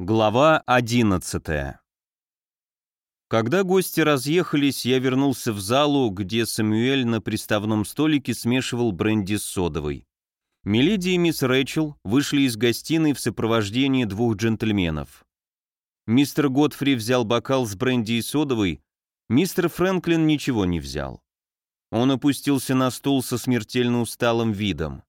Глава 11 Когда гости разъехались, я вернулся в залу, где Самюэль на приставном столике смешивал бренди с содовой. Миледи и мисс Рэчел вышли из гостиной в сопровождении двух джентльменов. Мистер Годфри взял бокал с бренди и содовой, мистер Фрэнклин ничего не взял. Он опустился на стул со смертельно усталым видом.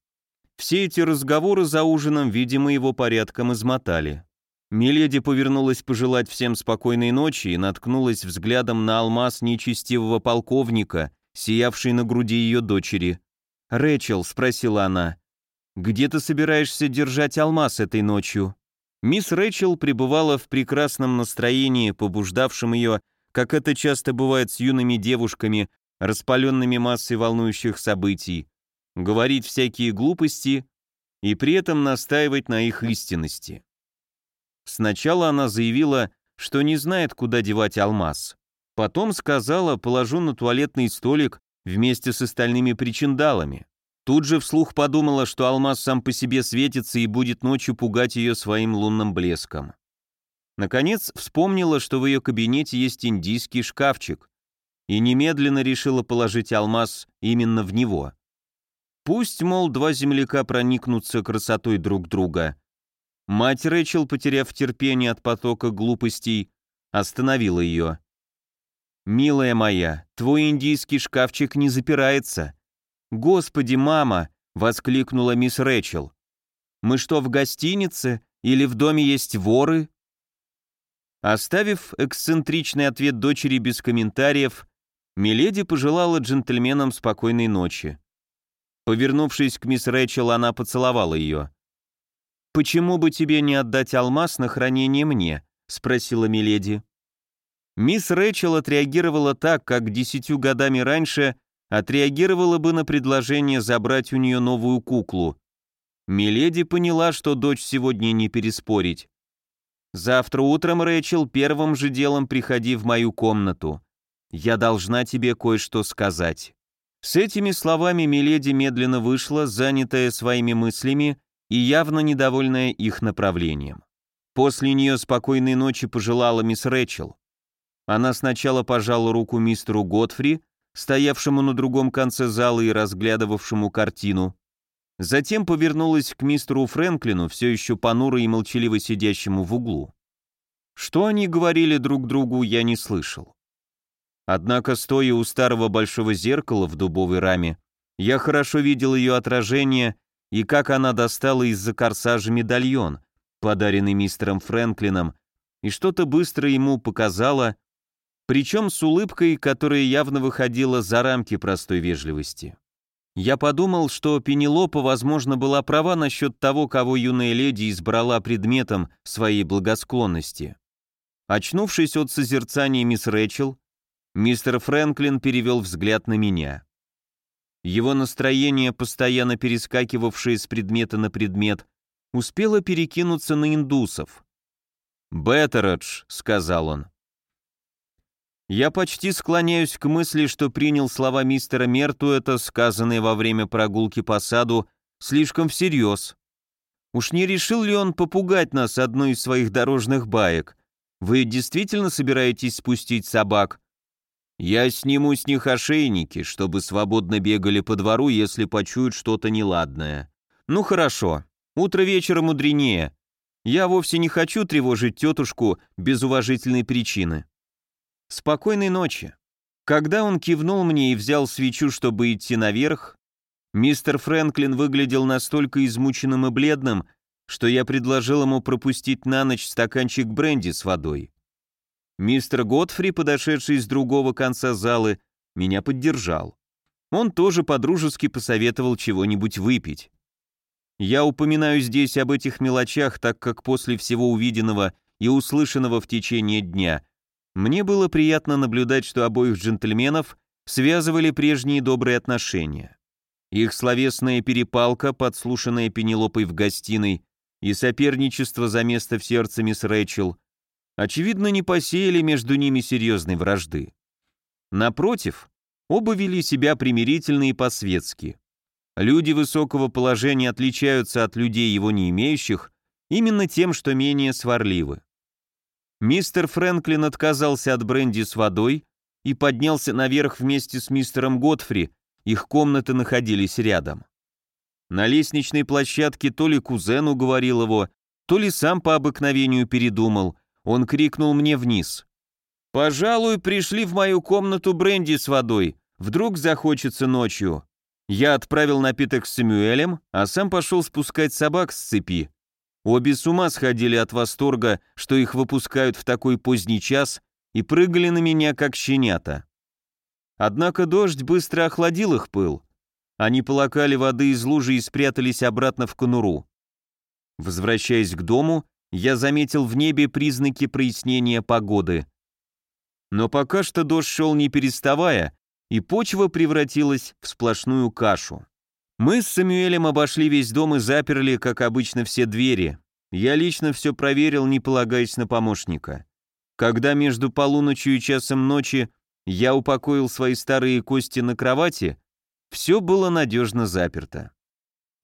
Все эти разговоры за ужином, видимо, его порядком измотали. Миледи повернулась пожелать всем спокойной ночи и наткнулась взглядом на алмаз нечестивого полковника, сиявший на груди ее дочери. «Рэчел», — спросила она, — «где ты собираешься держать алмаз этой ночью?» Мисс Рэчел пребывала в прекрасном настроении, побуждавшем ее, как это часто бывает с юными девушками, распаленными массой волнующих событий, говорить всякие глупости и при этом настаивать на их истинности. Сначала она заявила, что не знает, куда девать алмаз. Потом сказала, положу на туалетный столик вместе с остальными причиндалами. Тут же вслух подумала, что алмаз сам по себе светится и будет ночью пугать ее своим лунным блеском. Наконец вспомнила, что в ее кабинете есть индийский шкафчик, и немедленно решила положить алмаз именно в него. Пусть, мол, два земляка проникнутся красотой друг друга, Мать Рэчел, потеряв терпение от потока глупостей, остановила ее. «Милая моя, твой индийский шкафчик не запирается». «Господи, мама!» — воскликнула мисс Рэчел. «Мы что, в гостинице? Или в доме есть воры?» Оставив эксцентричный ответ дочери без комментариев, Миледи пожелала джентльменам спокойной ночи. Повернувшись к мисс Рэчел, она поцеловала ее. «Почему бы тебе не отдать алмаз на хранение мне?» — спросила Миледи. Мисс Рэчел отреагировала так, как десятью годами раньше отреагировала бы на предложение забрать у нее новую куклу. Миледи поняла, что дочь сегодня не переспорить. «Завтра утром, Рэчел, первым же делом приходи в мою комнату. Я должна тебе кое-что сказать». С этими словами Миледи медленно вышла, занятая своими мыслями, и явно недовольная их направлением. После нее спокойной ночи пожелала мисс Рэчел. Она сначала пожала руку мистеру Готфри, стоявшему на другом конце зала и разглядывавшему картину, затем повернулась к мистеру Фрэнклину, все еще понуро и молчаливо сидящему в углу. Что они говорили друг другу, я не слышал. Однако, стоя у старого большого зеркала в дубовой раме, я хорошо видел ее отражение и как она достала из-за корсажа медальон, подаренный мистером Фрэнклином, и что-то быстро ему показала, причем с улыбкой, которая явно выходила за рамки простой вежливости. Я подумал, что Пенелопа, возможно, была права насчет того, кого юная леди избрала предметом своей благосклонности. Очнувшись от созерцания мисс Рэчел, мистер Фрэнклин перевел взгляд на меня. Его настроение, постоянно перескакивавшее с предмета на предмет, успело перекинуться на индусов. «Беттередж», — сказал он. Я почти склоняюсь к мысли, что принял слова мистера Мертуэта, сказанные во время прогулки по саду, слишком всерьез. Уж не решил ли он попугать нас одной из своих дорожных баек? Вы действительно собираетесь спустить собак? Я сниму с них ошейники, чтобы свободно бегали по двору, если почуют что-то неладное. Ну хорошо, утро вечера мудренее. Я вовсе не хочу тревожить тетушку без уважительной причины. Спокойной ночи. Когда он кивнул мне и взял свечу, чтобы идти наверх, мистер Фрэнклин выглядел настолько измученным и бледным, что я предложил ему пропустить на ночь стаканчик бренди с водой. Мистер Готфри, подошедший с другого конца залы, меня поддержал. Он тоже подружески посоветовал чего-нибудь выпить. Я упоминаю здесь об этих мелочах, так как после всего увиденного и услышанного в течение дня мне было приятно наблюдать, что обоих джентльменов связывали прежние добрые отношения. Их словесная перепалка, подслушанная Пенелопой в гостиной, и соперничество за место в сердце мисс Рэчел очевидно, не посеяли между ними серьезной вражды. Напротив, оба вели себя примирительно и по-светски. Люди высокого положения отличаются от людей его не имеющих именно тем, что менее сварливы. Мистер Фрэнклин отказался от бренди с водой и поднялся наверх вместе с мистером Готфри, их комнаты находились рядом. На лестничной площадке то ли кузен уговорил его, то ли сам по обыкновению передумал, он крикнул мне вниз. «Пожалуй, пришли в мою комнату бренди с водой, вдруг захочется ночью». Я отправил напиток с Самюэлем, а сам пошел спускать собак с цепи. Обе с ума сходили от восторга, что их выпускают в такой поздний час, и прыгали на меня, как щенята. Однако дождь быстро охладил их пыл. Они полакали воды из лужи и спрятались обратно в конуру. Возвращаясь к дому, я заметил в небе признаки прояснения погоды. Но пока что дождь шел не переставая, и почва превратилась в сплошную кашу. Мы с Самюэлем обошли весь дом и заперли, как обычно, все двери. Я лично все проверил, не полагаясь на помощника. Когда между полуночью и часом ночи я упокоил свои старые кости на кровати, все было надежно заперто.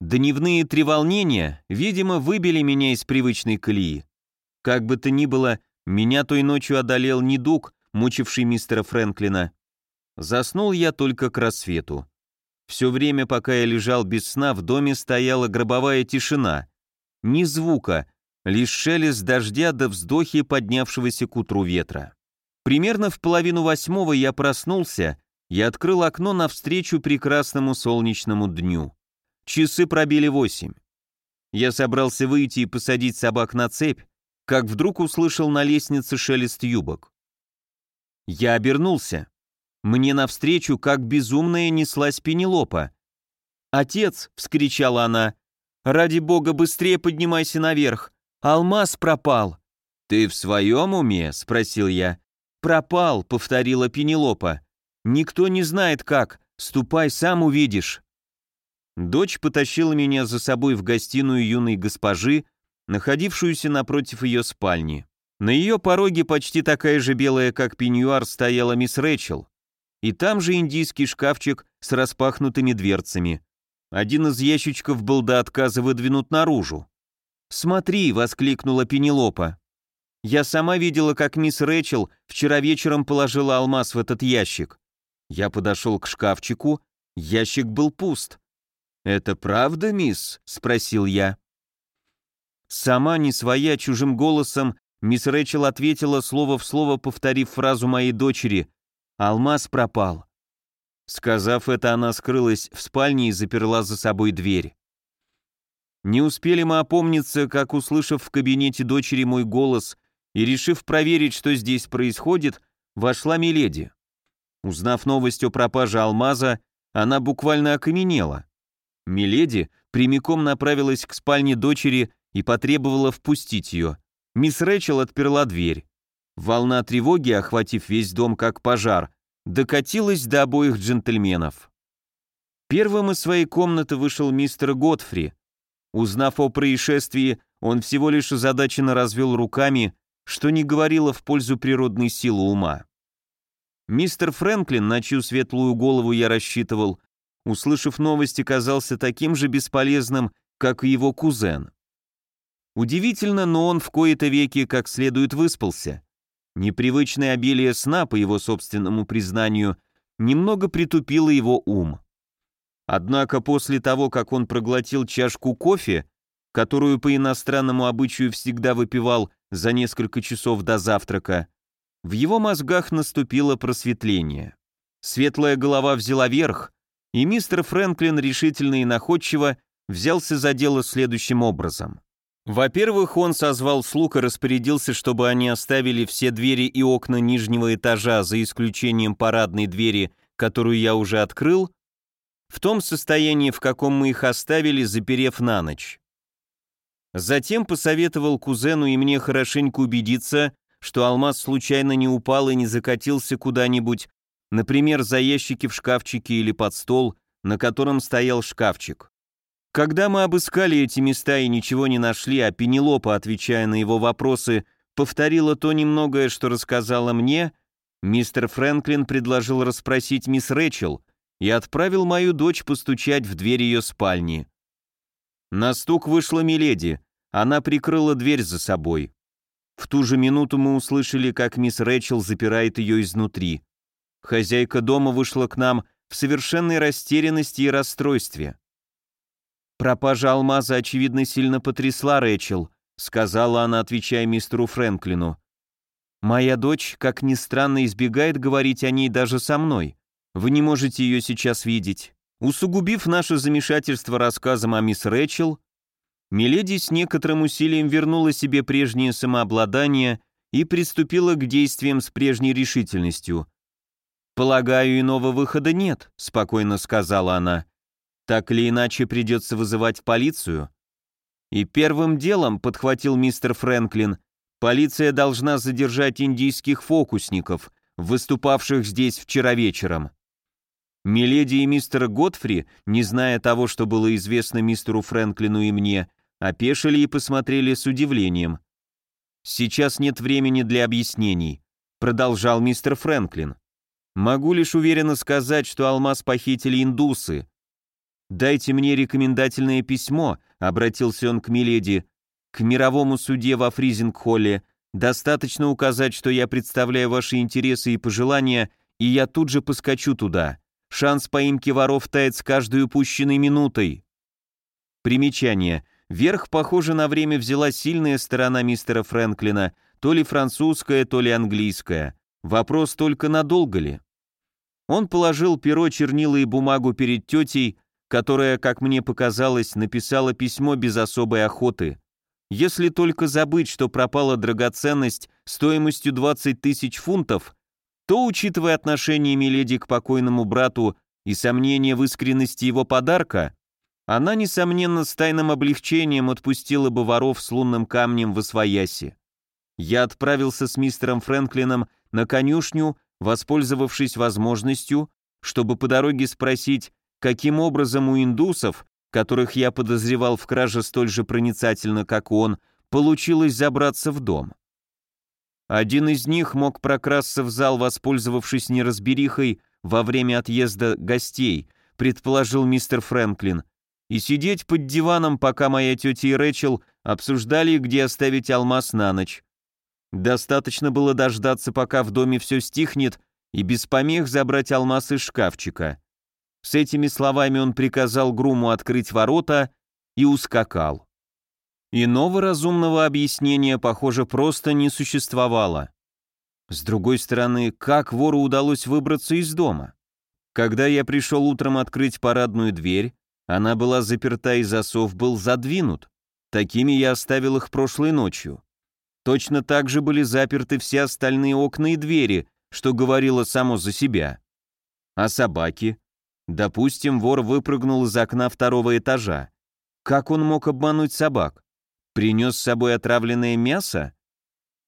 Дневные треволнения, видимо, выбили меня из привычной колеи. Как бы то ни было, меня той ночью одолел недуг, мучивший мистера Фрэнклина. Заснул я только к рассвету. Все время, пока я лежал без сна, в доме стояла гробовая тишина. Ни звука, лишь шелест дождя до вздохи поднявшегося к утру ветра. Примерно в половину восьмого я проснулся и открыл окно навстречу прекрасному солнечному дню. Часы пробили восемь. Я собрался выйти и посадить собак на цепь, как вдруг услышал на лестнице шелест юбок. Я обернулся. Мне навстречу, как безумная, неслась Пенелопа. «Отец!» — вскричала она. «Ради бога, быстрее поднимайся наверх! Алмаз пропал!» «Ты в своем уме?» — спросил я. «Пропал», — повторила Пенелопа. «Никто не знает как. Ступай, сам увидишь». Дочь потащила меня за собой в гостиную юной госпожи, находившуюся напротив ее спальни. На ее пороге почти такая же белая, как пеньюар, стояла мисс Рэчел и там же индийский шкафчик с распахнутыми дверцами. Один из ящичков был до отказа выдвинут наружу. «Смотри!» — воскликнула Пенелопа. «Я сама видела, как мисс Рэчел вчера вечером положила алмаз в этот ящик. Я подошел к шкафчику, ящик был пуст. «Это правда, мисс?» — спросил я. Сама, не своя, чужим голосом, мисс Рэчел ответила слово в слово, повторив фразу моей дочери Алмаз пропал. Сказав это, она скрылась в спальне и заперла за собой дверь. Не успели мы опомниться, как, услышав в кабинете дочери мой голос и решив проверить, что здесь происходит, вошла Миледи. Узнав новость о пропаже алмаза, она буквально окаменела. Миледи прямиком направилась к спальне дочери и потребовала впустить ее. Мисс Рэчел отперла дверь. Волна тревоги, охватив весь дом как пожар, докатилась до обоих джентльменов. Первым из своей комнаты вышел мистер Готфри. Узнав о происшествии, он всего лишь озадаченно развел руками, что не говорило в пользу природной силы ума. Мистер Фрэнклин, на чью светлую голову я рассчитывал, услышав новости, казался таким же бесполезным, как и его кузен. Удивительно, но он в кои-то веки как следует выспался. Непривычное обилие сна, по его собственному признанию, немного притупило его ум. Однако после того, как он проглотил чашку кофе, которую по иностранному обычаю всегда выпивал за несколько часов до завтрака, в его мозгах наступило просветление. Светлая голова взяла верх, и мистер Фрэнклин решительно и находчиво взялся за дело следующим образом. Во-первых, он созвал слуг и распорядился, чтобы они оставили все двери и окна нижнего этажа, за исключением парадной двери, которую я уже открыл, в том состоянии, в каком мы их оставили, заперев на ночь. Затем посоветовал кузену и мне хорошенько убедиться, что алмаз случайно не упал и не закатился куда-нибудь, например, за ящики в шкафчике или под стол, на котором стоял шкафчик. Когда мы обыскали эти места и ничего не нашли, а Пенелопа, отвечая на его вопросы, повторила то немногое, что рассказала мне, мистер Фрэнклин предложил расспросить мисс Рэчел и отправил мою дочь постучать в дверь ее спальни. На стук вышла Миледи, она прикрыла дверь за собой. В ту же минуту мы услышали, как мисс Рэчел запирает ее изнутри. Хозяйка дома вышла к нам в совершенной растерянности и расстройстве. «Пропажа алмаза, очевидно, сильно потрясла Рэчел», сказала она, отвечая мистеру Фрэнклину. «Моя дочь, как ни странно, избегает говорить о ней даже со мной. Вы не можете ее сейчас видеть». Усугубив наше замешательство рассказом о мисс Рэчел, Миледи с некоторым усилием вернула себе прежнее самообладание и приступила к действиям с прежней решительностью. «Полагаю, иного выхода нет», — спокойно сказала она. «Так или иначе придется вызывать полицию». И первым делом, подхватил мистер Фрэнклин, полиция должна задержать индийских фокусников, выступавших здесь вчера вечером. Миледи и мистер Готфри, не зная того, что было известно мистеру Фрэнклину и мне, опешили и посмотрели с удивлением. «Сейчас нет времени для объяснений», — продолжал мистер Фрэнклин. «Могу лишь уверенно сказать, что алмаз похитили индусы. Дайте мне рекомендательное письмо», — обратился он к Миледи, «к мировому суде во Фризинг-холле. Достаточно указать, что я представляю ваши интересы и пожелания, и я тут же поскочу туда. Шанс поимки воров тает с каждой упущенной минутой». Примечание. Верх, похоже, на время взяла сильная сторона мистера Фрэнклина, то ли французская, то ли английская. Вопрос только надолго ли? Он положил перо, чернила и бумагу перед тетей, которая, как мне показалось, написала письмо без особой охоты. Если только забыть, что пропала драгоценность стоимостью 20 тысяч фунтов, то, учитывая отношение Миледи к покойному брату и сомнения в искренности его подарка, она, несомненно, с тайным облегчением отпустила бы воров с лунным камнем в Освояси. Я отправился с мистером Фрэнклином на конюшню, воспользовавшись возможностью, чтобы по дороге спросить, каким образом у индусов, которых я подозревал в краже столь же проницательно, как он, получилось забраться в дом. Один из них мог прокрасться в зал, воспользовавшись неразберихой во время отъезда гостей, предположил мистер Фрэнклин, и сидеть под диваном, пока моя тетя и Рэчел обсуждали, где оставить алмаз на ночь. Достаточно было дождаться, пока в доме все стихнет, и без помех забрать алмаз из шкафчика. С этими словами он приказал Груму открыть ворота и ускакал. Иного разумного объяснения, похоже, просто не существовало. С другой стороны, как вору удалось выбраться из дома? Когда я пришел утром открыть парадную дверь, она была заперта и засов был задвинут. Такими я оставил их прошлой ночью. Точно так же были заперты все остальные окна и двери, что говорило само за себя. А собаки? Допустим, вор выпрыгнул из окна второго этажа. Как он мог обмануть собак? Принес с собой отравленное мясо?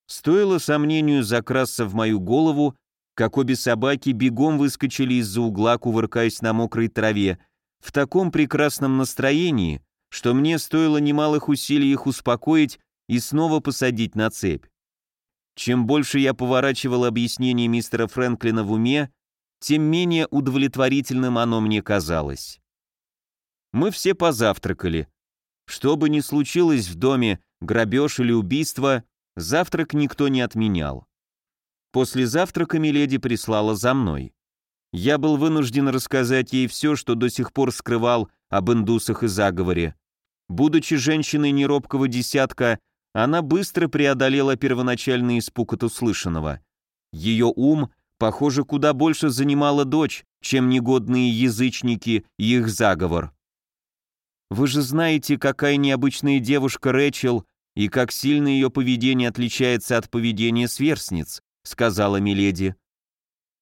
Стоило сомнению закрасться в мою голову, как обе собаки бегом выскочили из-за угла, кувыркаясь на мокрой траве, в таком прекрасном настроении, что мне стоило немалых усилий их успокоить и снова посадить на цепь. Чем больше я поворачивал объяснение мистера Фрэнклина в уме, тем менее удовлетворительным оно мне казалось. Мы все позавтракали. Что бы ни случилось в доме, грабеж или убийство, завтрак никто не отменял. После завтрака Миледи прислала за мной я был вынужден рассказать ей все, что до сих пор скрывал об индусах и заговоре. Будучи женщиной неробкого десятка, она быстро преодолела первоначальный испуг от услышанного. Ее ум, похоже, куда больше занимала дочь, чем негодные язычники и их заговор. «Вы же знаете, какая необычная девушка Рэчел и как сильно ее поведение отличается от поведения сверстниц», сказала Миледи.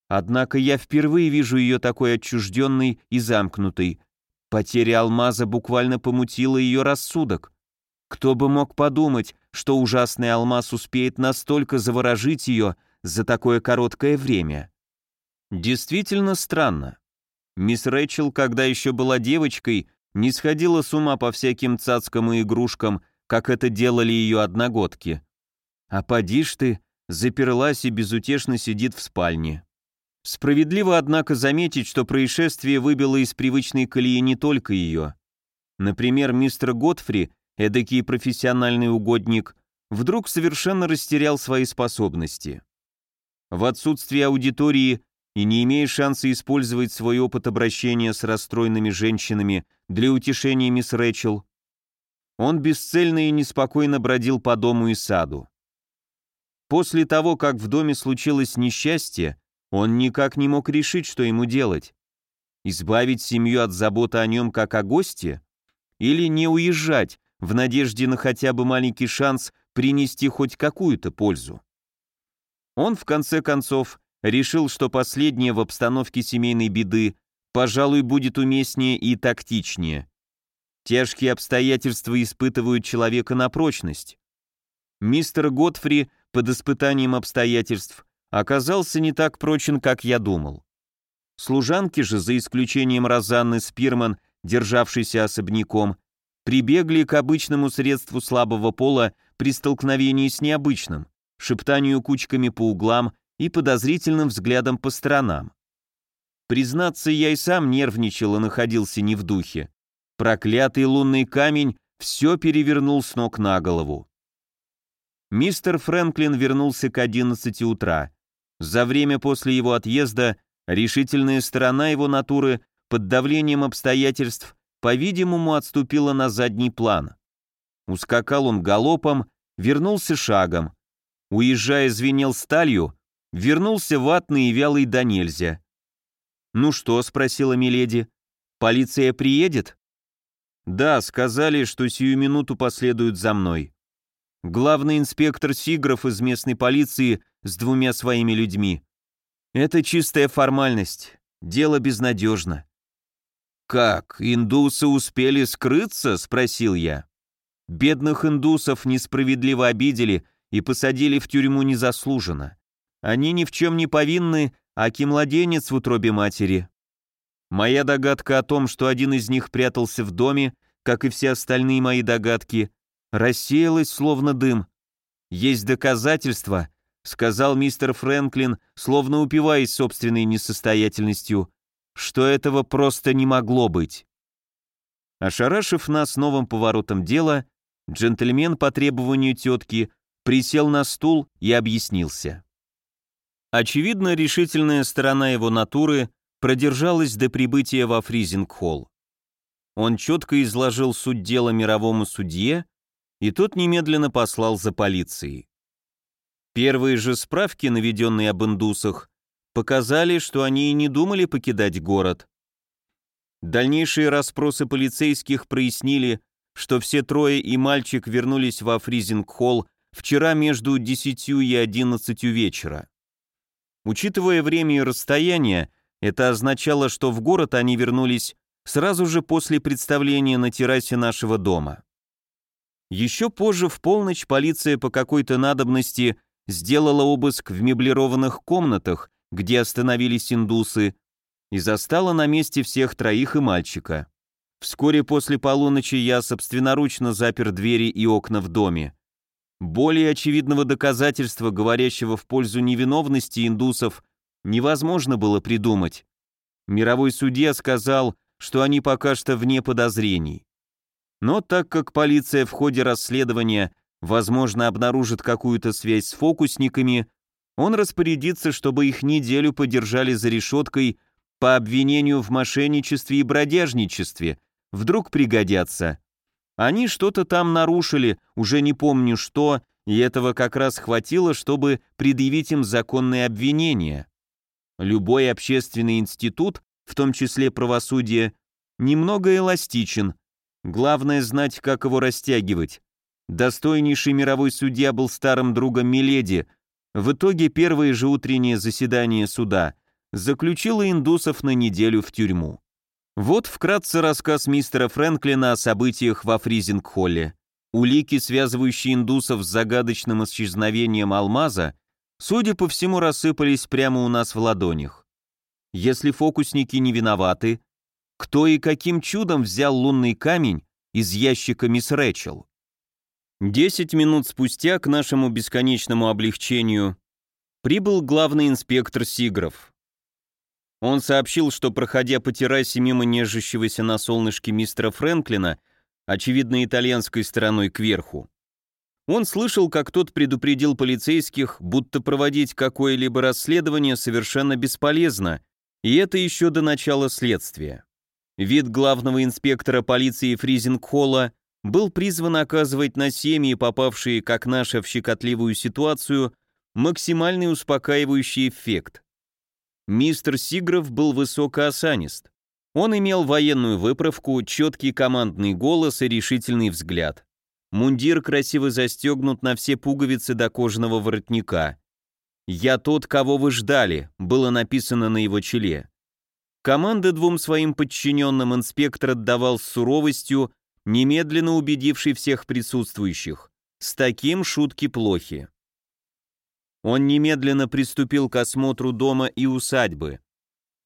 Однако я впервые вижу ее такой отчужденной и замкнутой. Потеря алмаза буквально помутила ее рассудок. Кто бы мог подумать, что ужасный алмаз успеет настолько заворожить ее за такое короткое время. Действительно странно. Мисс Рэчел, когда еще была девочкой, не сходила с ума по всяким цацкам и игрушкам, как это делали ее одногодки. А поди ж ты, заперлась и безутешно сидит в спальне. Справедливо, однако, заметить, что происшествие выбило из привычной колеи не только ее. Например, мистер Готфри, эдакий профессиональный угодник, вдруг совершенно растерял свои способности. В отсутствие аудитории и не имея шанса использовать свой опыт обращения с расстроенными женщинами для утешения мисс Рэчел, он бесцельно и неспокойно бродил по дому и саду. После того, как в доме случилось несчастье, он никак не мог решить, что ему делать. Избавить семью от заботы о нем как о госте? Или не уезжать, в надежде на хотя бы маленький шанс принести хоть какую-то пользу? Он, в конце концов, решил, что последнее в обстановке семейной беды, пожалуй, будет уместнее и тактичнее. Тяжкие обстоятельства испытывают человека на прочность. Мистер Готфри под испытанием обстоятельств оказался не так прочен, как я думал. Служанки же, за исключением Розанны Спирман, державшейся особняком, прибегли к обычному средству слабого пола при столкновении с необычным, шептанию кучками по углам и подозрительным взглядом по сторонам. Признаться, я и сам нервничал и находился не в духе. Проклятый лунный камень все перевернул с ног на голову. Мистер Фрэнклин вернулся к 11 утра. За время после его отъезда решительная сторона его натуры под давлением обстоятельств, по-видимому, отступила на задний план. Ускакал он галопом, вернулся шагом. Уезжая, звенел сталью, вернулся ватный и вялый до нельзя. «Ну что?» — спросила Миледи. «Полиция приедет?» «Да, сказали, что сию минуту последуют за мной. Главный инспектор Сигров из местной полиции с двумя своими людьми. Это чистая формальность, дело безнадежно». «Как, индусы успели скрыться?» — спросил я. «Бедных индусов несправедливо обидели и посадили в тюрьму незаслуженно. Они ни в чем не повинны, аки младенец в утробе матери. Моя догадка о том, что один из них прятался в доме, как и все остальные мои догадки, рассеялась словно дым. Есть доказательства, сказал мистер Фрэнклин, словно упиваясь собственной несостоятельностью, что этого просто не могло быть. Ошарашив нас новым поворотом дела, джентльмен по требованию тетки присел на стул и объяснился. Очевидно, решительная сторона его натуры продержалась до прибытия во Фризинг-холл. Он четко изложил суть дела мировому судье, и тот немедленно послал за полицией. Первые же справки, наведенные об индусах, показали, что они и не думали покидать город. Дальнейшие расспросы полицейских прояснили, что все трое и мальчик вернулись во Фризинг-холл вчера между 10 и 11 вечера. Учитывая время и расстояние, это означало, что в город они вернулись сразу же после представления на террасе нашего дома. Еще позже в полночь полиция по какой-то надобности сделала обыск в меблированных комнатах, где остановились индусы, и застала на месте всех троих и мальчика. Вскоре после полуночи я собственноручно запер двери и окна в доме. Более очевидного доказательства, говорящего в пользу невиновности индусов, невозможно было придумать. Мировой судья сказал, что они пока что вне подозрений. Но так как полиция в ходе расследования, возможно, обнаружит какую-то связь с фокусниками, он распорядится, чтобы их неделю подержали за решеткой по обвинению в мошенничестве и бродяжничестве, вдруг пригодятся. Они что-то там нарушили, уже не помню что, и этого как раз хватило, чтобы предъявить им законные обвинения. Любой общественный институт, в том числе правосудие, немного эластичен. Главное знать, как его растягивать. Достойнейший мировой судья был старым другом Миледи. В итоге первое же утреннее заседание суда заключило индусов на неделю в тюрьму. Вот вкратце рассказ мистера Фрэнклина о событиях во Фризинг-холле. Улики, связывающие индусов с загадочным исчезновением алмаза, судя по всему, рассыпались прямо у нас в ладонях. Если фокусники не виноваты, кто и каким чудом взял лунный камень из ящика мисс Рэчел? Десять минут спустя, к нашему бесконечному облегчению, прибыл главный инспектор Сигров. Он сообщил, что, проходя по террасе мимо нежащегося на солнышке мистера Фрэнклина, очевидно, итальянской стороной кверху. Он слышал, как тот предупредил полицейских, будто проводить какое-либо расследование совершенно бесполезно, и это еще до начала следствия. Вид главного инспектора полиции Фризингхолла был призван оказывать на семьи, попавшие, как наша, в щекотливую ситуацию, максимальный успокаивающий эффект. Мистер Сигров был высокоосанист. Он имел военную выправку, четкий командный голос и решительный взгляд. Мундир красиво застегнут на все пуговицы до кожаного воротника. «Я тот, кого вы ждали», было написано на его челе. Команды двум своим подчиненным инспектор отдавал с суровостью, немедленно убедивший всех присутствующих. С таким шутки плохи. Он немедленно приступил к осмотру дома и усадьбы.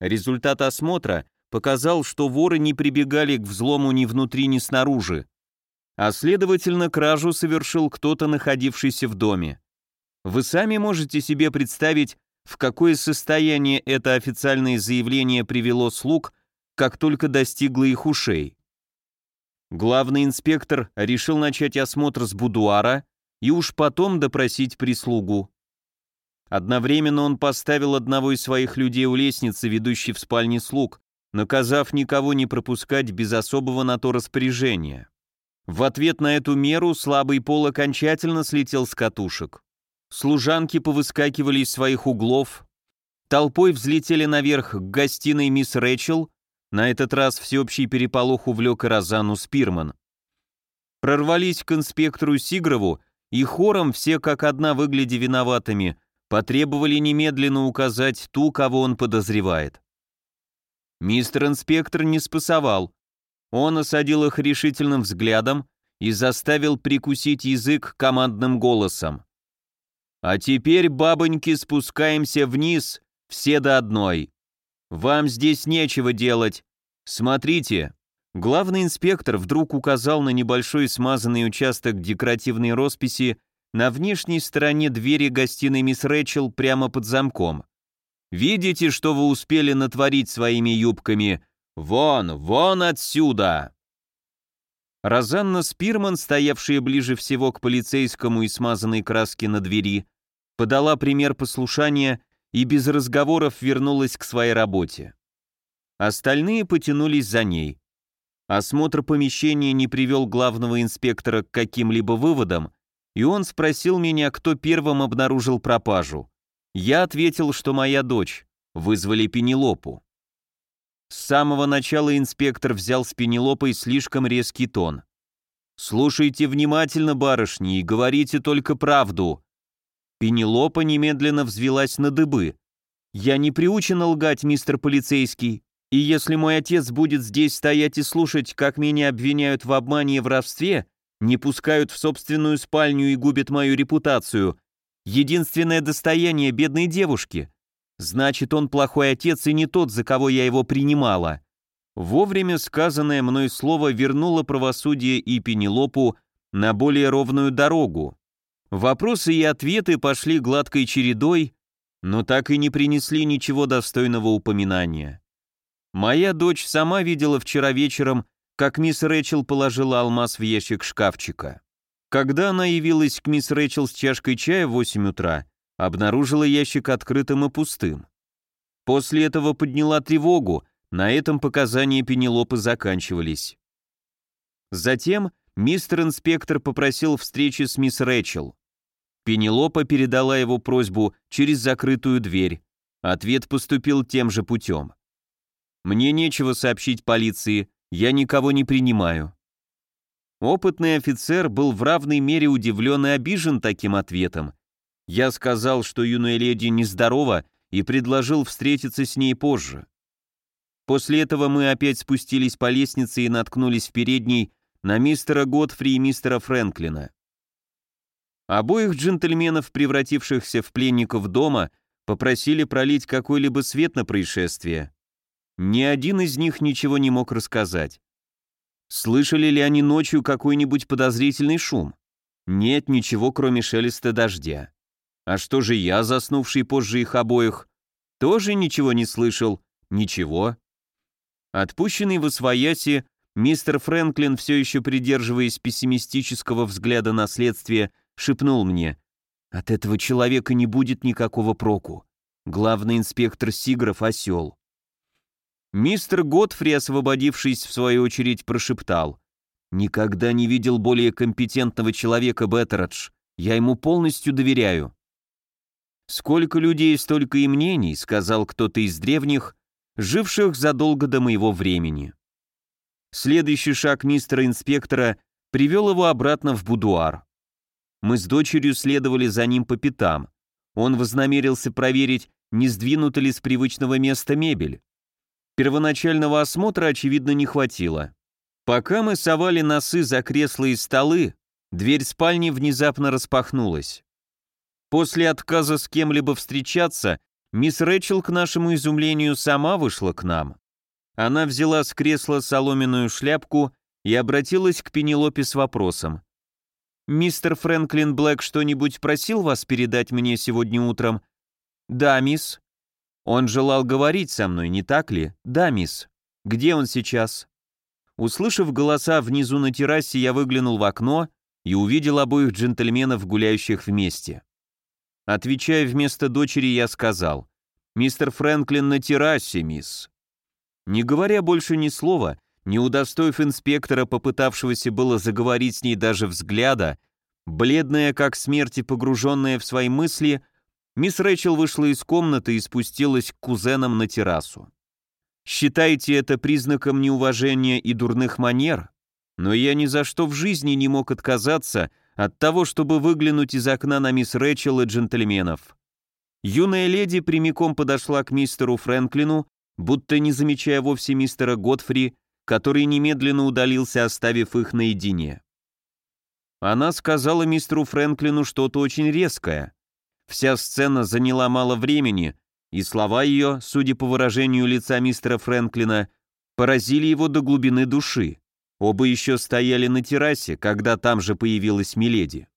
Результат осмотра показал, что воры не прибегали к взлому ни внутри, ни снаружи, а следовательно, кражу совершил кто-то, находившийся в доме. Вы сами можете себе представить, в какое состояние это официальное заявление привело слуг, как только достигло их ушей. Главный инспектор решил начать осмотр с будуара и уж потом допросить прислугу. Одновременно он поставил одного из своих людей у лестницы, ведущей в спальне слуг, наказав никого не пропускать без особого на то распоряжения. В ответ на эту меру слабый пол окончательно слетел с катушек. Служанки повыскакивали из своих углов, толпой взлетели наверх к гостиной мисс Рэчел, на этот раз всеобщий переполох увлек и Розану Спирман. Прорвались к инспектору Сигрову, и хором все как одна выгляди виноватыми, потребовали немедленно указать ту, кого он подозревает. Мистер инспектор не спасовал. Он осадил их решительным взглядом и заставил прикусить язык командным голосом. «А теперь, бабоньки, спускаемся вниз, все до одной. Вам здесь нечего делать. Смотрите». Главный инспектор вдруг указал на небольшой смазанный участок декоративной росписи на внешней стороне двери гостиной мисс Рэчел прямо под замком. Видите, что вы успели натворить своими юбками? Вон, вон отсюда!» Розанна Спирман, стоявшая ближе всего к полицейскому и смазанной краске на двери, подала пример послушания и без разговоров вернулась к своей работе. Остальные потянулись за ней. Осмотр помещения не привел главного инспектора к каким-либо выводам, и он спросил меня, кто первым обнаружил пропажу. Я ответил, что моя дочь. Вызвали Пенелопу. С самого начала инспектор взял с Пенелопой слишком резкий тон. «Слушайте внимательно, барышни, и говорите только правду». Пенелопа немедленно взвелась на дыбы. «Я не приучена лгать, мистер полицейский, и если мой отец будет здесь стоять и слушать, как меня обвиняют в обмане и воровстве, не пускают в собственную спальню и губят мою репутацию, единственное достояние бедной девушки. Значит, он плохой отец и не тот, за кого я его принимала. Вовремя сказанное мной слово вернуло правосудие и Пенелопу на более ровную дорогу. Вопросы и ответы пошли гладкой чередой, но так и не принесли ничего достойного упоминания. Моя дочь сама видела вчера вечером, как мисс Рэчел положила алмаз в ящик шкафчика. Когда она явилась к мисс Рэчел с чашкой чая в 8 утра, обнаружила ящик открытым и пустым. После этого подняла тревогу, на этом показания Пенелопы заканчивались. Затем мистер инспектор попросил встречи с мисс Рэчел. Пенелопа передала его просьбу через закрытую дверь. Ответ поступил тем же путем. «Мне нечего сообщить полиции, я никого не принимаю». Опытный офицер был в равной мере удивлен и обижен таким ответом. Я сказал, что юная леди нездорова, и предложил встретиться с ней позже. После этого мы опять спустились по лестнице и наткнулись в передней на мистера Годфри и мистера Фрэнклина. Обоих джентльменов, превратившихся в пленников дома, попросили пролить какой-либо свет на происшествие. Ни один из них ничего не мог рассказать. Слышали ли они ночью какой-нибудь подозрительный шум? Нет ничего, кроме шелеста дождя. А что же я, заснувший позже их обоих? Тоже ничего не слышал? Ничего. Отпущенный в освояси, мистер Фрэнклин, все еще придерживаясь пессимистического взгляда на следствие, шепнул мне, «От этого человека не будет никакого проку. Главный инспектор Сигров — осел». Мистер Готфри, освободившись в свою очередь, прошептал, «Никогда не видел более компетентного человека Беттерадж. Я ему полностью доверяю». «Сколько людей, столько и мнений», — сказал кто-то из древних, живших задолго до моего времени. Следующий шаг мистера инспектора привел его обратно в будуар. Мы с дочерью следовали за ним по пятам. Он вознамерился проверить, не сдвинута ли с привычного места мебель. Первоначального осмотра, очевидно, не хватило. Пока мы совали носы за кресла и столы, дверь спальни внезапно распахнулась. После отказа с кем-либо встречаться, мисс Рэчел, к нашему изумлению, сама вышла к нам. Она взяла с кресла соломенную шляпку и обратилась к Пенелопе с вопросом. «Мистер Фрэнклин Блэк что-нибудь просил вас передать мне сегодня утром?» «Да, мисс». «Он желал говорить со мной, не так ли?» «Да, мисс». «Где он сейчас?» Услышав голоса внизу на террасе, я выглянул в окно и увидел обоих джентльменов, гуляющих вместе. Отвечая вместо дочери, я сказал, «Мистер Фрэнклин на террасе, мисс». Не говоря больше ни слова, не удостоив инспектора, попытавшегося было заговорить с ней даже взгляда, бледная как смерть и погруженная в свои мысли, мисс Рэчел вышла из комнаты и спустилась к кузенам на террасу. Считайте это признаком неуважения и дурных манер, но я ни за что в жизни не мог отказаться от того, чтобы выглянуть из окна на мисс Рэчел и джентльменов. Юная леди прямиком подошла к мистеру Фрэнклину будто не замечая вовсе мистера Готфри, который немедленно удалился, оставив их наедине. Она сказала мистеру Фрэнклину что-то очень резкое. Вся сцена заняла мало времени, и слова ее, судя по выражению лица мистера Фрэнклина, поразили его до глубины души. Оба еще стояли на террасе, когда там же появилась Миледи.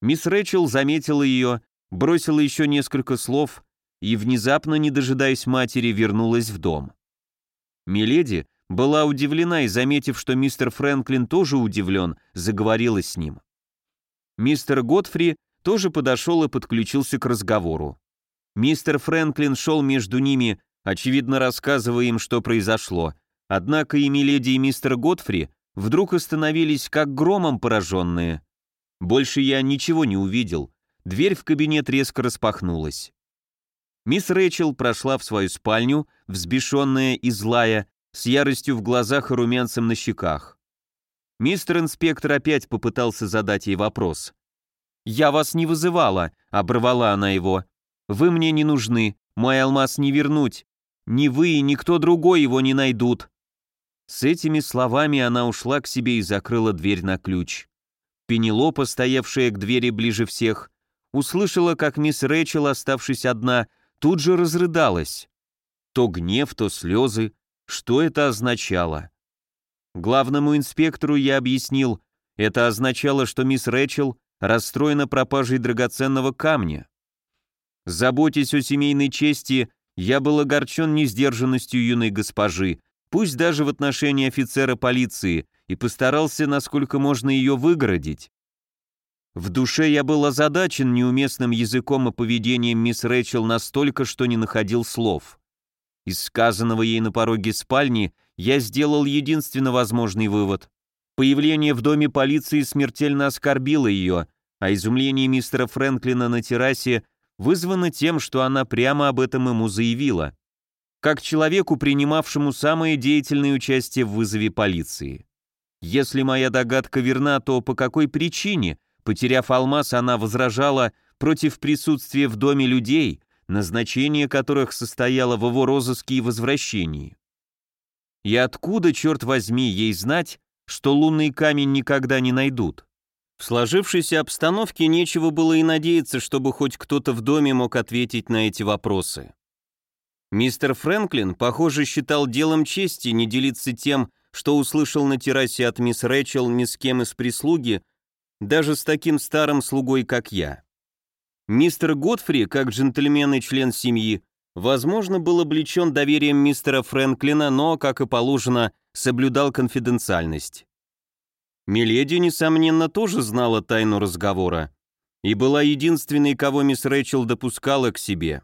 Мисс Рэчел заметила ее, бросила еще несколько слов и, внезапно, не дожидаясь матери, вернулась в дом. Миледи была удивлена и, заметив, что мистер Фрэнклин тоже удивлен, заговорила с ним. Мистер Готфри тоже подошел и подключился к разговору. Мистер Фрэнклин шел между ними, очевидно рассказывая им, что произошло, однако и Миледи, и мистер Готфри вдруг остановились как громом пораженные. Больше я ничего не увидел, дверь в кабинет резко распахнулась. Мисс Рэйчел прошла в свою спальню, взбешенная и злая, с яростью в глазах и румянцем на щеках. Мистер инспектор опять попытался задать ей вопрос. «Я вас не вызывала», — оборвала она его. «Вы мне не нужны, мой алмаз не вернуть. Ни вы и никто другой его не найдут». С этими словами она ушла к себе и закрыла дверь на ключ. Пенелопа, стоявшая к двери ближе всех, услышала, как мисс Рэйчел, оставшись одна, — тут же разрыдалась. То гнев, то слезы. Что это означало? Главному инспектору я объяснил, это означало, что мисс Рэчел расстроена пропажей драгоценного камня. Заботясь о семейной чести, я был огорчен несдержанностью юной госпожи, пусть даже в отношении офицера полиции, и постарался, насколько можно ее выгородить. В душе я был озадачен неуместным языком и поведением мисс Рэчел настолько, что не находил слов. Из сказанного ей на пороге спальни я сделал единственно возможный вывод. Появление в доме полиции смертельно оскорбило ее, а изумление мистера Фрэнклина на террасе вызвано тем, что она прямо об этом ему заявила, как человеку, принимавшему самое деятельное участие в вызове полиции. Если моя догадка верна, то по какой причине – Потеряв алмаз, она возражала против присутствия в доме людей, назначение которых состояло в его розыске и возвращении. И откуда, черт возьми, ей знать, что лунный камень никогда не найдут? В сложившейся обстановке нечего было и надеяться, чтобы хоть кто-то в доме мог ответить на эти вопросы. Мистер Фрэнклин, похоже, считал делом чести не делиться тем, что услышал на террасе от мисс Рэчел ни с кем из прислуги, даже с таким старым слугой, как я. Мистер Готфри, как джентльмен и член семьи, возможно, был облечен доверием мистера Фрэнклина, но, как и положено, соблюдал конфиденциальность. Миледи, несомненно, тоже знала тайну разговора и была единственной, кого мисс Рэйчел допускала к себе.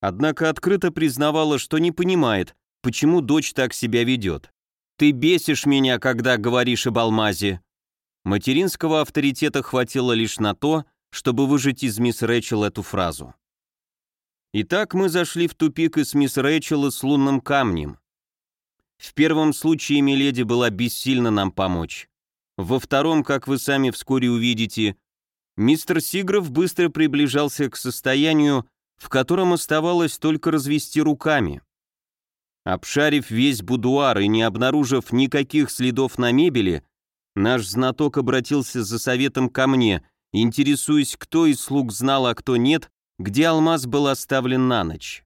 Однако открыто признавала, что не понимает, почему дочь так себя ведет. «Ты бесишь меня, когда говоришь об алмазе». Материнского авторитета хватило лишь на то, чтобы выжать из мисс Рэйчел эту фразу. Итак, мы зашли в тупик и с мисс Рэйчел и с лунным камнем. В первом случае Миледи была бессильна нам помочь. Во втором, как вы сами вскоре увидите, мистер Сигров быстро приближался к состоянию, в котором оставалось только развести руками. Обшарив весь будуар и не обнаружив никаких следов на мебели, наш знаток обратился за советом ко мне, интересуясь, кто из слуг знал, а кто нет, где алмаз был оставлен на ночь.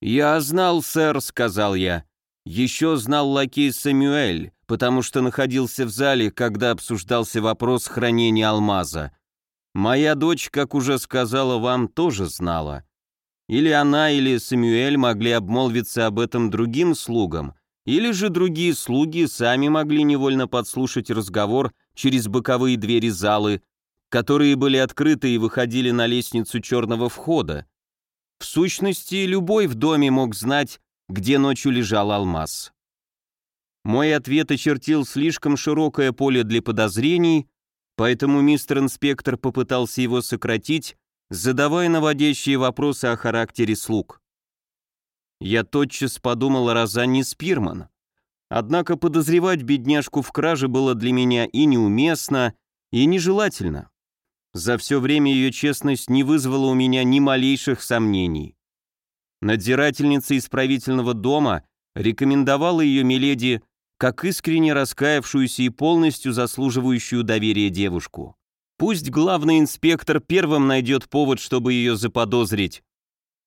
«Я знал, сэр», — сказал я. «Еще знал лакей Сэмюэль, потому что находился в зале, когда обсуждался вопрос хранения алмаза. Моя дочь, как уже сказала вам, тоже знала. Или она, или Сэмюэль могли обмолвиться об этом другим слугам, или же другие слуги сами могли невольно подслушать разговор через боковые двери залы, которые были открыты и выходили на лестницу черного входа. В сущности, любой в доме мог знать, где ночью лежал алмаз. Мой ответ очертил слишком широкое поле для подозрений, поэтому мистер инспектор попытался его сократить, задавая наводящие вопросы о характере слуг. Я тотчас подумал о Розанне Спирман. Однако подозревать бедняжку в краже было для меня и неуместно, и нежелательно. За все время ее честность не вызвала у меня ни малейших сомнений. Надзирательница исправительного дома рекомендовала ее Миледи как искренне раскаявшуюся и полностью заслуживающую доверия девушку. Пусть главный инспектор первым найдет повод, чтобы ее заподозрить.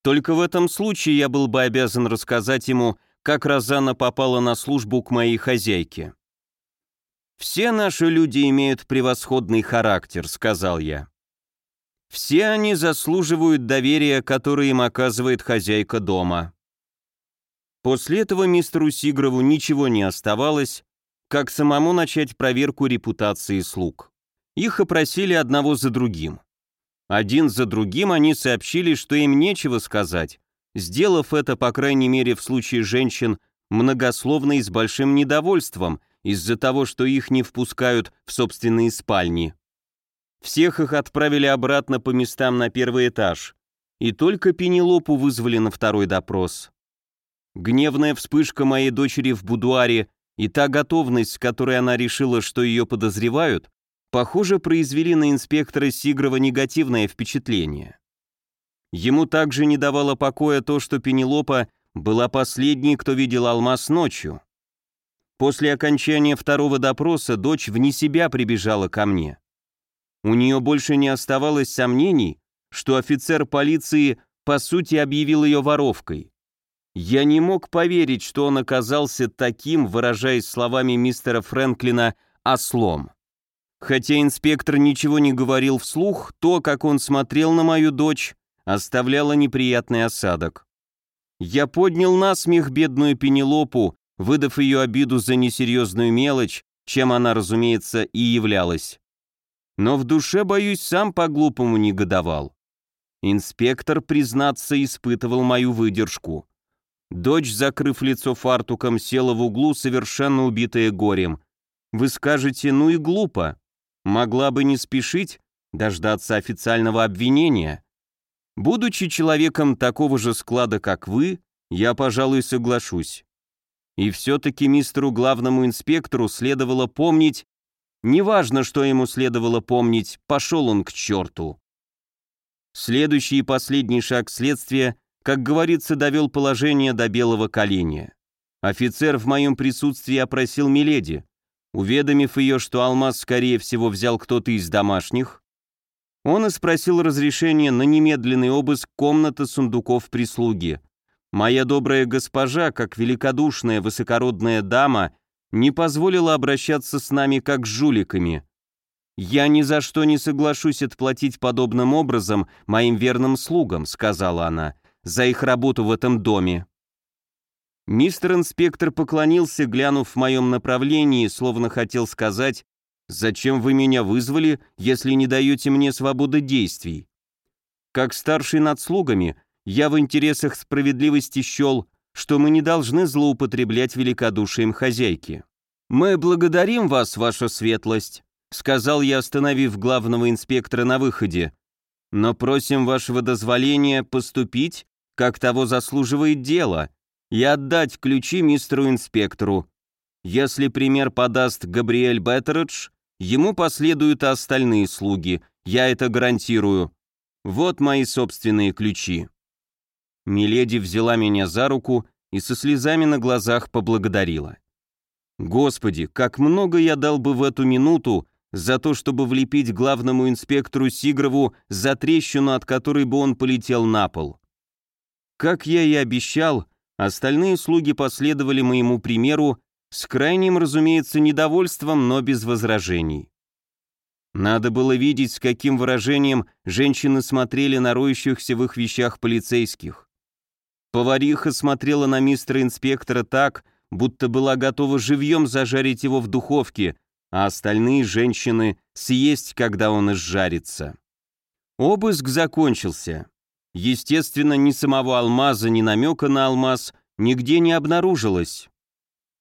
Только в этом случае я был бы обязан рассказать ему, как Розанна попала на службу к моей хозяйке. «Все наши люди имеют превосходный характер», — сказал я. «Все они заслуживают доверия, которое им оказывает хозяйка дома». После этого мистеру Сигрову ничего не оставалось, как самому начать проверку репутации слуг. Их опросили одного за другим. Один за другим они сообщили, что им нечего сказать, сделав это, по крайней мере, в случае женщин, многословно и с большим недовольством – из-за того, что их не впускают в собственные спальни. Всех их отправили обратно по местам на первый этаж, и только Пенелопу вызвали на второй допрос. Гневная вспышка моей дочери в будуаре и та готовность, с которой она решила, что ее подозревают, похоже, произвели на инспектора Сигрова негативное впечатление. Ему также не давало покоя то, что Пенелопа была последней, кто видел алмаз ночью. После окончания второго допроса дочь вне себя прибежала ко мне. У нее больше не оставалось сомнений, что офицер полиции по сути объявил ее воровкой. Я не мог поверить, что он оказался таким, выражаясь словами мистера Фрэнклина, ослом. Хотя инспектор ничего не говорил вслух, то, как он смотрел на мою дочь, оставляло неприятный осадок. Я поднял на смех бедную Пенелопу, выдав ее обиду за несерьезную мелочь, чем она, разумеется, и являлась. Но в душе, боюсь, сам по-глупому негодовал. Инспектор, признаться, испытывал мою выдержку. Дочь, закрыв лицо фартуком, села в углу, совершенно убитая горем. Вы скажете, ну и глупо. Могла бы не спешить, дождаться официального обвинения. Будучи человеком такого же склада, как вы, я, пожалуй, соглашусь. И все-таки мистеру главному инспектору следовало помнить, неважно, что ему следовало помнить, пошел он к черту. Следующий и последний шаг следствия, как говорится, довел положение до белого коленя. Офицер в моем присутствии опросил Миледи, уведомив ее, что алмаз, скорее всего, взял кто-то из домашних, он и спросил разрешения на немедленный обыск комнаты сундуков прислуги. Моя добрая госпожа, как великодушная высокородная дама, не позволила обращаться с нами как с жуликами. «Я ни за что не соглашусь отплатить подобным образом моим верным слугам», сказала она, «за их работу в этом доме». Мистер инспектор поклонился, глянув в моем направлении, словно хотел сказать, «Зачем вы меня вызвали, если не даете мне свободы действий?» Как старший над слугами, я в интересах справедливости счел, что мы не должны злоупотреблять великодушием хозяйки. «Мы благодарим вас, ваша светлость», — сказал я, остановив главного инспектора на выходе, «но просим вашего дозволения поступить, как того заслуживает дело, и отдать ключи мистеру инспектору. Если пример подаст Габриэль Беттередж, ему последуют и остальные слуги, я это гарантирую. Вот мои собственные ключи». Миледи взяла меня за руку и со слезами на глазах поблагодарила. Господи, как много я дал бы в эту минуту за то, чтобы влепить главному инспектору Сигрову за трещину, от которой бы он полетел на пол. Как я и обещал, остальные слуги последовали моему примеру с крайним, разумеется, недовольством, но без возражений. Надо было видеть, с каким выражением женщины смотрели на роющихся в их вещах полицейских. Повариха смотрела на мистера инспектора так, будто была готова живьем зажарить его в духовке, а остальные женщины съесть, когда он изжарится. Обыск закончился. Естественно, ни самого алмаза, ни намека на алмаз нигде не обнаружилось.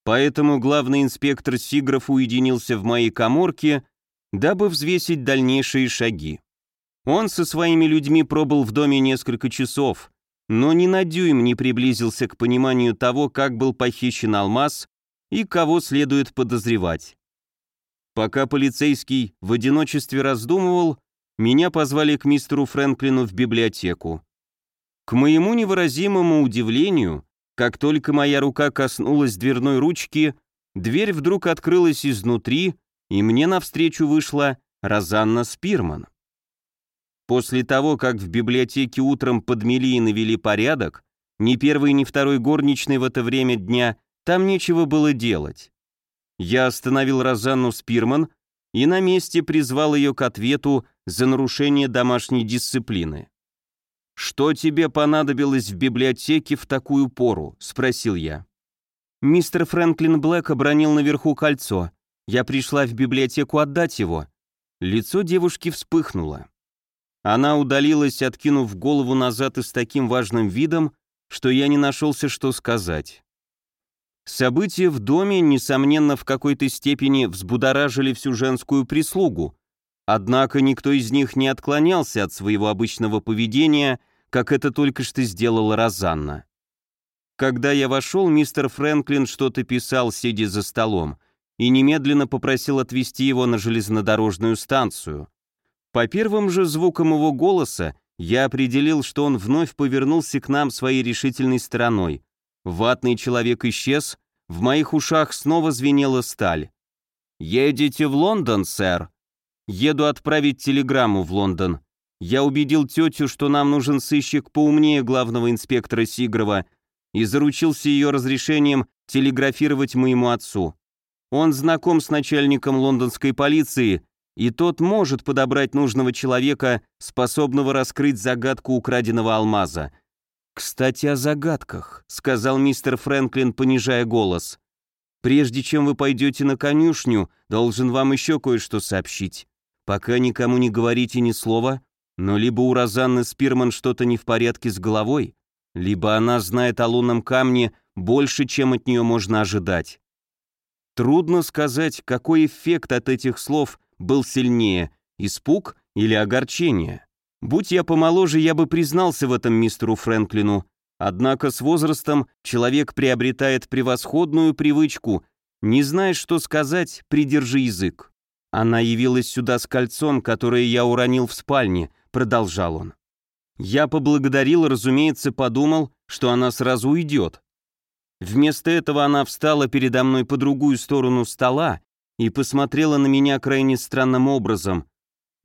Поэтому главный инспектор Сигров уединился в моей коморке, дабы взвесить дальнейшие шаги. Он со своими людьми пробыл в доме несколько часов, но ни на дюйм не приблизился к пониманию того, как был похищен алмаз и кого следует подозревать. Пока полицейский в одиночестве раздумывал, меня позвали к мистеру Фрэнклину в библиотеку. К моему невыразимому удивлению, как только моя рука коснулась дверной ручки, дверь вдруг открылась изнутри, и мне навстречу вышла Розанна Спирман. После того, как в библиотеке утром подмели и навели порядок, ни первый, ни второй горничной в это время дня там нечего было делать. Я остановил Розанну Спирман и на месте призвал ее к ответу за нарушение домашней дисциплины. «Что тебе понадобилось в библиотеке в такую пору?» — спросил я. «Мистер Фрэнклин Блэк обронил наверху кольцо. Я пришла в библиотеку отдать его». Лицо девушки вспыхнуло. Она удалилась, откинув голову назад и с таким важным видом, что я не нашелся, что сказать. События в доме, несомненно, в какой-то степени взбудоражили всю женскую прислугу, однако никто из них не отклонялся от своего обычного поведения, как это только что сделала Розанна. Когда я вошел, мистер Фрэнклин что-то писал, сидя за столом, и немедленно попросил отвезти его на железнодорожную станцию. По первым же звукам его голоса я определил, что он вновь повернулся к нам своей решительной стороной. Ватный человек исчез, в моих ушах снова звенела сталь. «Едете в Лондон, сэр?» «Еду отправить телеграмму в Лондон. Я убедил тетю, что нам нужен сыщик поумнее главного инспектора Сигрова и заручился ее разрешением телеграфировать моему отцу. Он знаком с начальником лондонской полиции и тот может подобрать нужного человека, способного раскрыть загадку украденного алмаза. «Кстати, о загадках», — сказал мистер Фрэнклин, понижая голос. «Прежде чем вы пойдете на конюшню, должен вам еще кое-что сообщить. Пока никому не говорите ни слова, но либо у Розанны Спирман что-то не в порядке с головой, либо она знает о лунном камне больше, чем от нее можно ожидать». Трудно сказать, какой эффект от этих слов был сильнее, испуг или огорчение. Будь я помоложе, я бы признался в этом мистеру Фрэнклину, однако с возрастом человек приобретает превосходную привычку, не знаешь, что сказать, придержи язык. Она явилась сюда с кольцом, которое я уронил в спальне, продолжал он. Я поблагодарил, разумеется, подумал, что она сразу уйдет. Вместо этого она встала передо мной по другую сторону стола и посмотрела на меня крайне странным образом.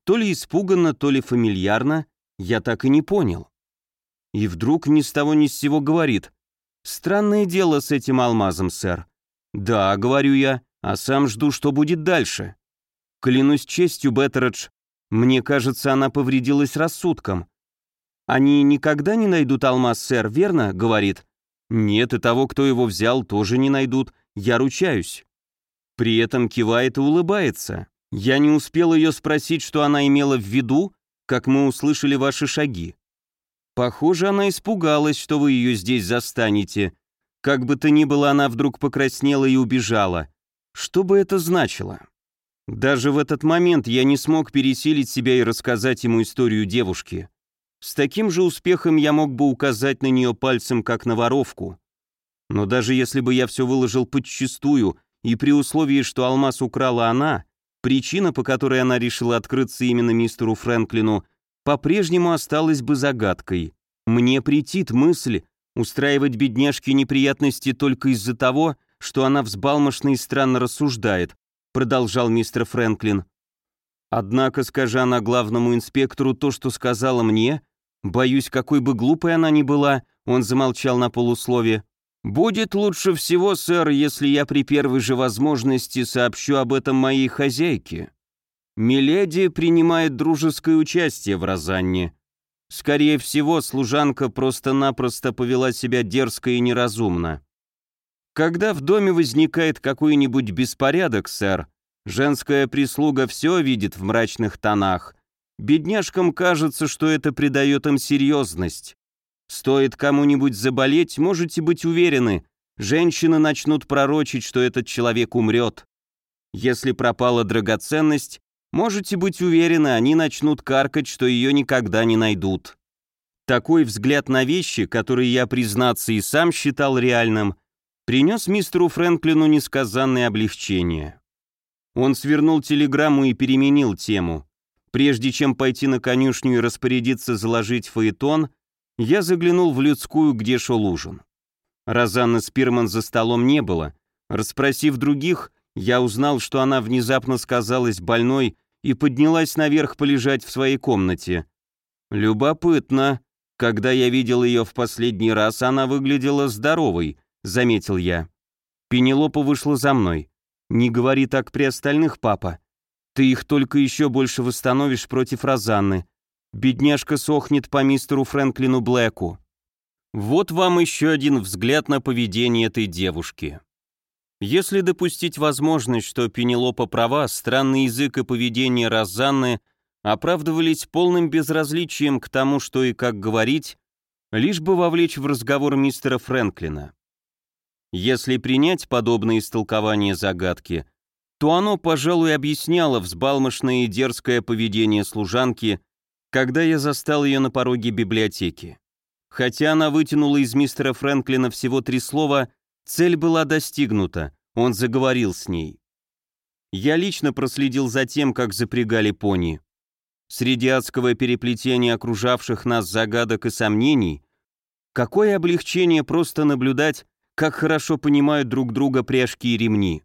То ли испуганно, то ли фамильярно, я так и не понял. И вдруг ни с того ни с сего говорит. «Странное дело с этим алмазом, сэр». «Да», — говорю я, а сам жду, что будет дальше. Клянусь честью, Беттередж, мне кажется, она повредилась рассудком. «Они никогда не найдут алмаз, сэр, верно?» — говорит. Нет, и того, кто его взял, тоже не найдут, я ручаюсь. При этом кивает и улыбается. Я не успел ее спросить, что она имела в виду, как мы услышали ваши шаги. Похоже, она испугалась, что вы ее здесь застанете. Как бы то ни было, она вдруг покраснела и убежала. Что бы это значило? Даже в этот момент я не смог пересилить себя и рассказать ему историю девушки. С таким же успехом я мог бы указать на нее пальцем, как на воровку. Но даже если бы я все выложил подчистую, и при условии, что алмаз украла она, причина, по которой она решила открыться именно мистеру Фрэнклину, по-прежнему осталась бы загадкой. Мне претит мысль устраивать бедняжке неприятности только из-за того, что она взбалмошно и странно рассуждает, продолжал мистер Фрэнклин. Однако, скажа она главному инспектору то, что сказала мне, боюсь, какой бы глупой она ни была, он замолчал на полуслове. «Будет лучше всего, сэр, если я при первой же возможности сообщу об этом моей хозяйке. Миледи принимает дружеское участие в Розанне. Скорее всего, служанка просто-напросто повела себя дерзко и неразумно. Когда в доме возникает какой-нибудь беспорядок, сэр, женская прислуга все видит в мрачных тонах. Бедняжкам кажется, что это придает им серьезность. Стоит кому-нибудь заболеть, можете быть уверены, женщины начнут пророчить, что этот человек умрет. Если пропала драгоценность, можете быть уверены, они начнут каркать, что ее никогда не найдут. Такой взгляд на вещи, который я, признаться, и сам считал реальным – принес мистеру Фрэнклину несказанное облегчение. Он свернул телеграмму и переменил тему. Прежде чем пойти на конюшню и распорядиться заложить фаэтон, я заглянул в людскую, где шел ужин. Розанны Спирман за столом не было. Расспросив других, я узнал, что она внезапно сказалась больной и поднялась наверх полежать в своей комнате. Любопытно. Когда я видел ее в последний раз, она выглядела здоровой, — заметил я. Пенелопа вышла за мной. «Не говори так при остальных, папа. Ты их только еще больше восстановишь против Розанны. Бедняжка сохнет по мистеру Фрэнклину Блэку». Вот вам еще один взгляд на поведение этой девушки. Если допустить возможность, что Пенелопа права, странный язык и поведение Розанны оправдывались полным безразличием к тому, что и как говорить, лишь бы вовлечь в разговор мистера Фрэнклина. Если принять подобное истолкование загадки, то оно, пожалуй, объясняло взбалмошное и дерзкое поведение служанки, когда я застал ее на пороге библиотеки. Хотя она вытянула из мистера Фрэнклина всего три слова, цель была достигнута, он заговорил с ней. Я лично проследил за тем, как запрягали пони. Среди адского переплетения окружавших нас загадок и сомнений, какое облегчение просто наблюдать, как хорошо понимают друг друга пряжки и ремни.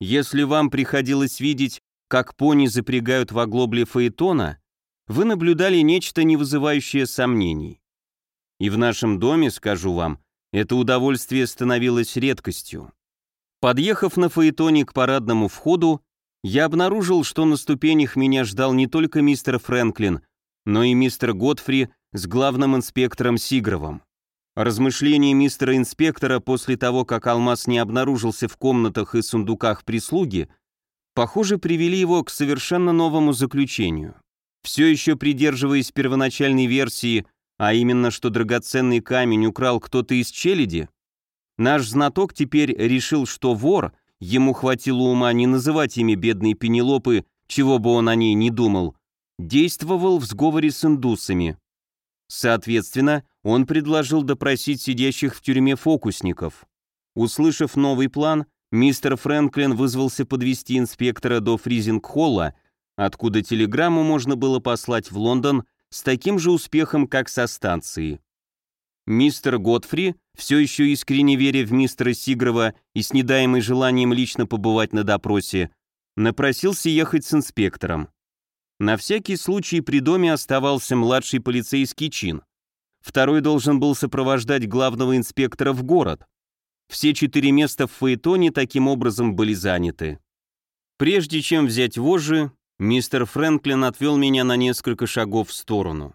Если вам приходилось видеть, как пони запрягают в оглобле фаэтона, вы наблюдали нечто, не вызывающее сомнений. И в нашем доме, скажу вам, это удовольствие становилось редкостью. Подъехав на фаэтоне к парадному входу, я обнаружил, что на ступенях меня ждал не только мистер Фрэнклин, но и мистер Готфри с главным инспектором Сигровым. Размышления мистера инспектора после того, как алмаз не обнаружился в комнатах и сундуках прислуги, похоже, привели его к совершенно новому заключению. Все еще придерживаясь первоначальной версии, а именно, что драгоценный камень украл кто-то из челяди, наш знаток теперь решил, что вор, ему хватило ума не называть ими бедной Пенелопы, чего бы он о ней не думал, действовал в сговоре с индусами. Соответственно, он предложил допросить сидящих в тюрьме фокусников. Услышав новый план, мистер Фрэнклин вызвался подвести инспектора до Фризинг-холла, откуда телеграмму можно было послать в Лондон с таким же успехом, как со станции. Мистер Готфри, все еще искренне веря в мистера Сигрова и с недаемой желанием лично побывать на допросе, напросился ехать с инспектором. На всякий случай при доме оставался младший полицейский чин. Второй должен был сопровождать главного инспектора в город. Все четыре места в Фаэтоне таким образом были заняты. Прежде чем взять вожжи, мистер Фрэнклин отвел меня на несколько шагов в сторону.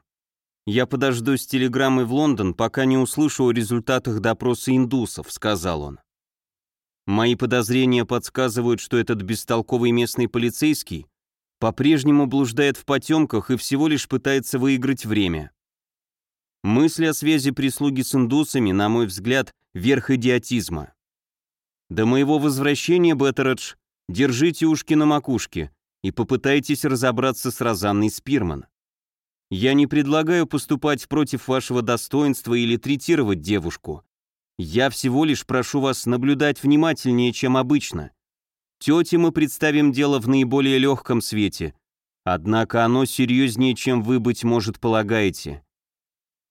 «Я подожду с телеграммой в Лондон, пока не услышу о результатах допроса индусов», — сказал он. «Мои подозрения подсказывают, что этот бестолковый местный полицейский по-прежнему блуждает в потемках и всего лишь пытается выиграть время. Мысли о связи прислуги с индусами, на мой взгляд, верх идиотизма. До моего возвращения, Беттередж, держите ушки на макушке и попытайтесь разобраться с Розанной Спирман. Я не предлагаю поступать против вашего достоинства или третировать девушку. Я всего лишь прошу вас наблюдать внимательнее, чем обычно. Тете мы представим дело в наиболее легком свете, однако оно серьезнее, чем вы, быть может, полагаете.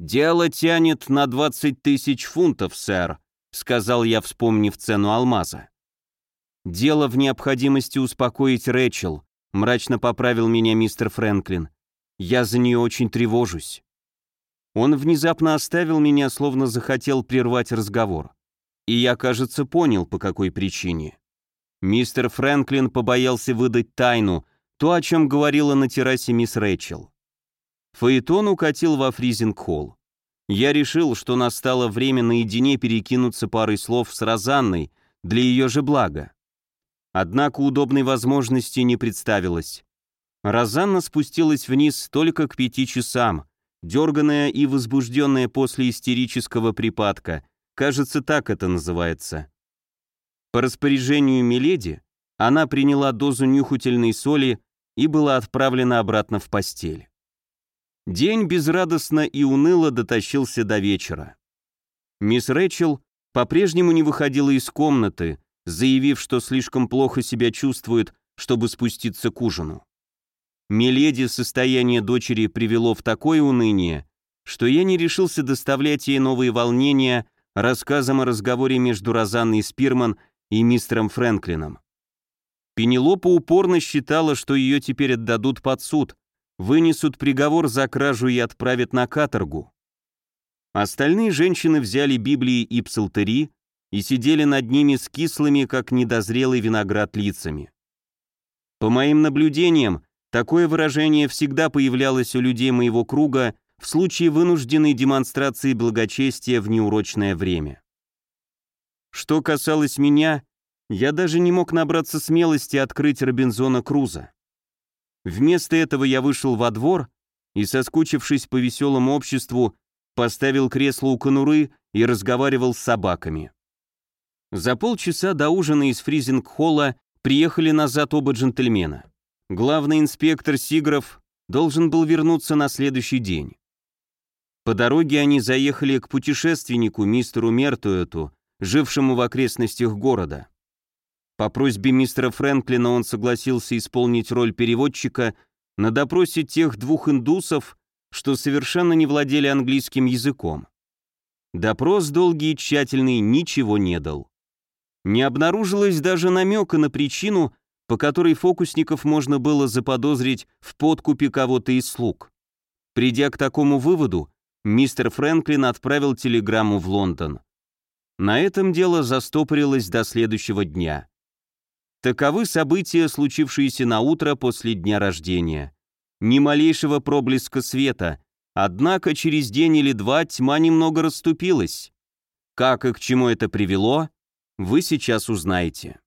«Дело тянет на 20 тысяч фунтов, сэр», — сказал я, вспомнив цену алмаза. «Дело в необходимости успокоить Рэчел», — мрачно поправил меня мистер Фрэнклин. «Я за нее очень тревожусь». Он внезапно оставил меня, словно захотел прервать разговор. И я, кажется, понял, по какой причине. Мистер Фрэнклин побоялся выдать тайну, то, о чем говорила на террасе мисс Рэчел. Фаэтон укатил во фризинг-холл. Я решил, что настало время наедине перекинуться парой слов с Розанной для ее же блага. Однако удобной возможности не представилось. Розанна спустилась вниз только к пяти часам, дерганная и возбужденная после истерического припадка, кажется, так это называется. По распоряжению Миледи она приняла дозу нюхательной соли и была отправлена обратно в постель. День безрадостно и уныло дотащился до вечера. Мисс Рэчел по-прежнему не выходила из комнаты, заявив, что слишком плохо себя чувствует, чтобы спуститься к ужину. Миледи состояние дочери привело в такое уныние, что я не решился доставлять ей новые волнения рассказом о разговоре между Розанной Спирман и мистером Фрэнклином. Пенелопа упорно считала, что ее теперь отдадут под суд, вынесут приговор за кражу и отправят на каторгу. Остальные женщины взяли Библии и псалтыри и сидели над ними с кислыми, как недозрелый виноград, лицами. По моим наблюдениям, такое выражение всегда появлялось у людей моего круга в случае вынужденной демонстрации благочестия в неурочное время. Что касалось меня, я даже не мог набраться смелости открыть Робинзона Круза. Вместо этого я вышел во двор и, соскучившись по веселому обществу, поставил кресло у конуры и разговаривал с собаками. За полчаса до ужина из фризинг-холла приехали назад оба джентльмена. Главный инспектор Сигров должен был вернуться на следующий день. По дороге они заехали к путешественнику, мистеру Мертуэту, жившему в окрестностях города. По просьбе мистера Фрэнклина он согласился исполнить роль переводчика на допросе тех двух индусов, что совершенно не владели английским языком. Допрос долгий и тщательный ничего не дал. Не обнаружилось даже намека на причину, по которой фокусников можно было заподозрить в подкупе кого-то из слуг. Придя к такому выводу, мистер Фрэнклин отправил телеграмму в Лондон. На этом дело застопорилось до следующего дня. Таковы события, случившиеся на утро после дня рождения. Ни малейшего проблеска света, однако через день или два тьма немного расступилась. Как и к чему это привело, вы сейчас узнаете.